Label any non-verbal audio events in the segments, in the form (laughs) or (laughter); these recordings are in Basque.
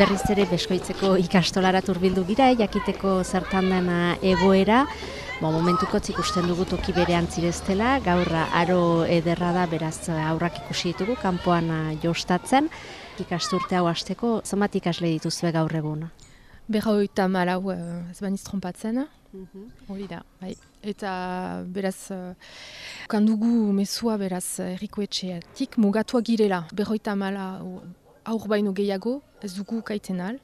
berriz ere beskoitzeko ikastolara turbildu gira, jakiteko zertan dena egoera. Bo, momentuko ikusten dugu toki berean zireztela, gaur aro ederra da beraz aurrak ikusi ditugu, kanpoan jostatzen. Ikasturte hau hasteko, zomat ikasle dituzue gaur egun? Berroita malau ez baniz trompatzen, hori da, bai. Eta beraz, kandugu mesua beraz erriko etxeatik mugatuak girela. Berroita malau aur baino gehiago, ez dugu kaiten al.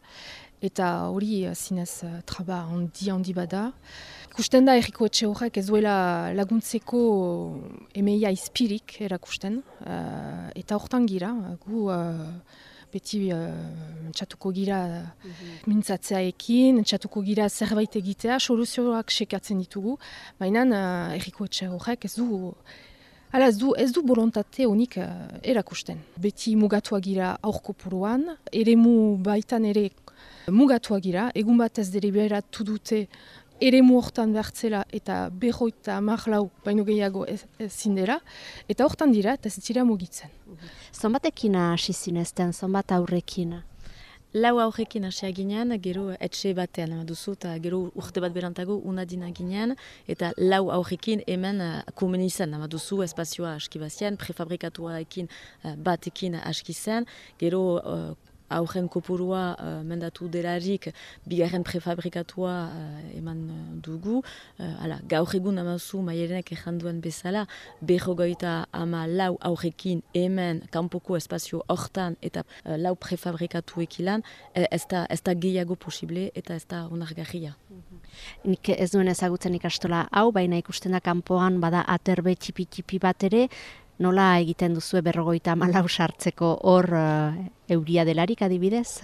Eta hori zinez traba handi handi bada. Ikusten da erriko etxe horrek ez duela laguntzeko emeia izpirik erakusten. Uh, eta hortan gira, gu uh, beti uh, txatuko gira mm mintzatzeaekin, txatuko gira zerbait egitea, soluzioak sekatzen ditugu. Baina uh, erriko etxe horrek ez du Hala, ez du, ez du borontate honik erakusten. Beti mugatuak gira aurko puruan, ere mu baitan ere mugatuak gira, egun bat ez dute ere hortan behartzela eta behoita marlau baino gehiago ez, ez zindera, eta hortan dira eta ez dira mugitzen. Zonbatekin hasi zinezten, zonbat aurrekin? Lau aurrekin hasia ginean, gero etxe batean duzu, eta gero urte bat berantago unadina ginean, eta lau aurrekin hemen uh, komen izan, duzu espazioa aski bazien, prefabrikatuaekin uh, batekin aski zen, gero uh, aurren kopurua uh, mendatu delarik bigarren prefabrikatua uh, eman dugu. Uh, ala, gaur egun amazu maierenek duen bezala, berrogoita ama lau aurrekin hemen kanpoko espazio hortan eta uh, lau prefabrikatu ekilan, ez da, ez da gehiago posible eta ez da onargarria. Nik ez duen ezagutzen ikastola hau, baina ikusten da kanpoan bada aterbe txipi-txipi bat ere, nola egiten duzu berrogoita malau sartzeko hor uh, euria delarik adibidez?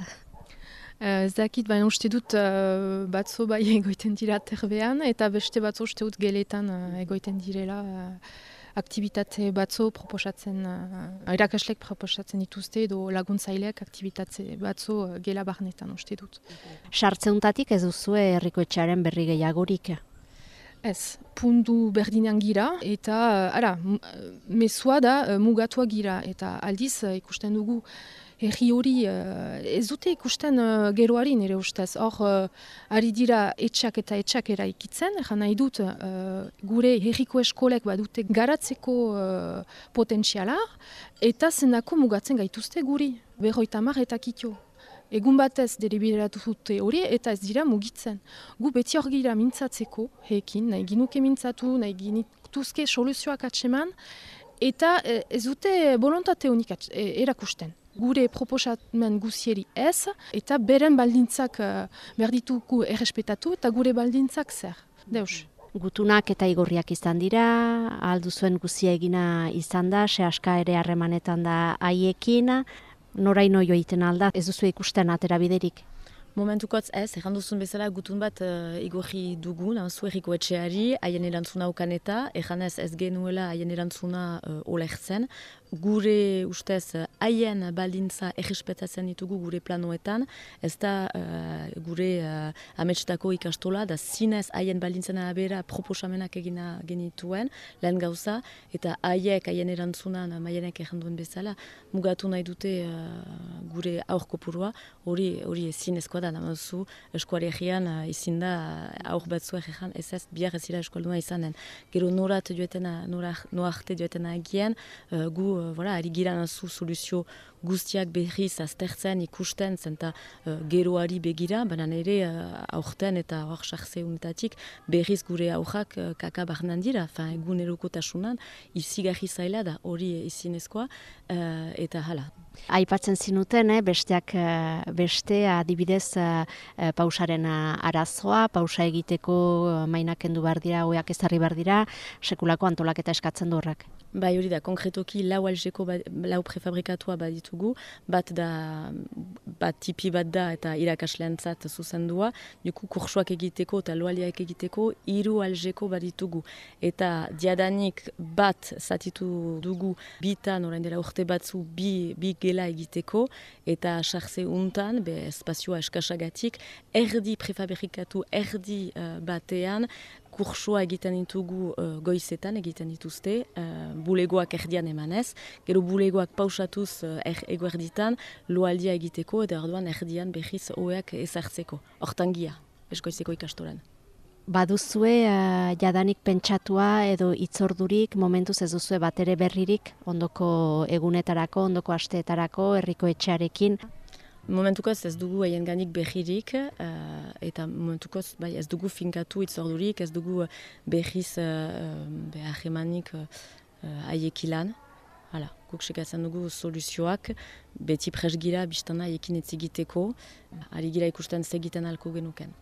Uh, ez dakit, baina uste dut uh, batzo bai (laughs) egoiten dira terbean, eta beste batzo uste dut geletan uh, egoiten direla uh, aktivitate batzo proposatzen, uh, irakaslek proposatzen dituzte edo laguntzaileak aktivitate batzo uh, gela barnetan uste dut. Sartzeuntatik ez duzu herriko etxaren berri gehiagorik? Ez, puntu berdinean gira eta ara, mesua da mugatua gira eta aldiz ikusten dugu herri hori uh, ez dute ikusten uh, geroari nire ustez. Hor, uh, ari dira etxak eta etxak eraikitzen, eran nahi dut uh, gure herriko eskolek badute garatzeko potentziala eta zendako mugatzen gaituzte guri, berroita mar eta kitio egun batez deliberatu zute hori eta ez dira mugitzen. Gu beti hor gira mintzatzeko, hekin, nahi ginuke mintzatu, nahi ginituzke soluzioak atseman, eta ez dute bolontate honik erakusten. Gure proposatmen guzieri ez, eta beren baldintzak uh, berdituko errespetatu, eta gure baldintzak zer. Deus. Gutunak eta igorriak izan dira, aldu zuen guzia egina izan da, se aska ere harremanetan da haiekin, noraino joiten alda, ez duzu ikusten atera biderik? Momentukotz ez, erran duzun bezala gutun bat uh, igorri dugu, nahu erriko etxeari, haien erantzuna ukan eta, erran ez genuela haien erantzuna uh, olertzen, gure ustez haien baldintza errespetatzen ditugu gure planoetan, ez da uh, gure uh, ametsetako ikastola, da zinez haien baldintzen abera proposamenak egina genituen, lehen gauza, eta haiek haien erantzunan maienek erranduen bezala, mugatu nahi dute uh, gure aurko purua, hori hori zinezkoa da, namazu eskuari egian uh, izin da aur batzuek egan, ez ez bihar ez ira eskualduna izanen. Gero norat duetena, noarte duetena egien, uh, gu uh, voilà, ari gira nazu soluzio guztiak berriz aztertzen ikusten zenta uh, geroari begira, baina ere uh, aurten eta hor sartze unetatik berriz gure aurrak uh, kaka barnan dira, fa, egun erokotasunan, izigarri zaila da hori izinezkoa, uh, eta hala. Aipatzen zinuten, eh, besteak beste adibidez pausaren arazoa, pausa egiteko mainakendu behar dira, oiak ezarri behar dira, sekulako antolaketa eskatzen du horrek. Bai hori da, konkretoki lau alzeko, ba, lau prefabrikatua baditugu, bat da, bat tipi bat da eta irakaslean zat zuzendua, duku kursuak egiteko eta loaliak egiteko, hiru alzeko baditugu. Eta diadanik bat zatitu dugu bitan, orain dela urte batzu, bi, bi gela egiteko, eta sartze untan, be espazioa eskasagatik, erdi prefabrikatu, erdi uh, batean, kursua egiten ditugu uh, goizetan egiten dituzte, uh, bulegoak erdian emanez, gero bulegoak pausatuz uh, er, eguerditan, loaldia egiteko eta orduan erdian behiz oeak ezartzeko, hortangia, eskoizeko ikastoran. Baduzue uh, jadanik pentsatua edo itzordurik momentuz ez duzue batere berririk ondoko egunetarako, ondoko asteetarako, herriko etxearekin? Momentukoz ez dugu haien ganik behirik, uh, eta momentukoz bai, ez dugu finkatu itzordurik, ez dugu behiz uh, behar emanik haiekilan. Uh, Hala, guk sekatzen dugu soluzioak, beti presgira biztana haiekin etzigiteko, ari gira ikusten zegiten alko genuken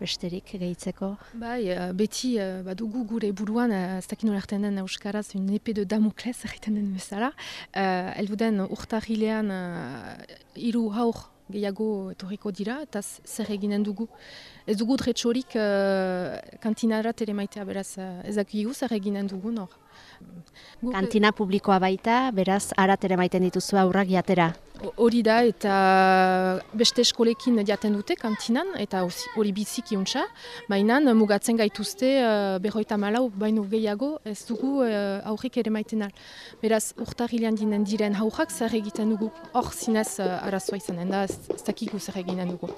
besterik gehitzeko? Bai, uh, beti uh, badugu gure buruan, uh, ez dakin horretan den Euskaraz, un epe de Damokles egiten den bezala. Uh, elbu den urtahilean uh, iru haur gehiago etorriko dira, eta zer eginen dugu. Ez dugu dretsorik uh, kantinarat ere maitea, beraz ez dakigu zer eginen dugu nor. Kantina publikoa baita, beraz, arat ere maiten dituzu aurrak jatera. Hori da, eta beste eskolekin jaten dute kantinan, eta hori biziki untsa. Baina mugatzen gaituzte uh, berroita malau, baino gehiago, ez dugu uh, aurrik ere maiten al. Beraz, urtarilean dinen diren haurrak zer egiten dugu. Hor zinez uh, arazoa izanen da, ez, ez dakiko zer eginen dugu.